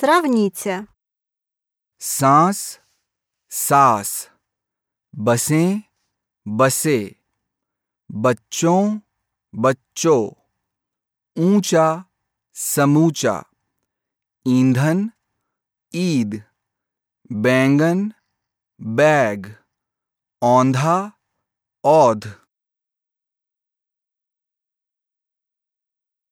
Сравните. सांस, सास। बसें, बसे। बच्चों बच्चों। ऊँचा, समूचा। ईंधन, ईद। बैंगन, बैग। औंधा, औध।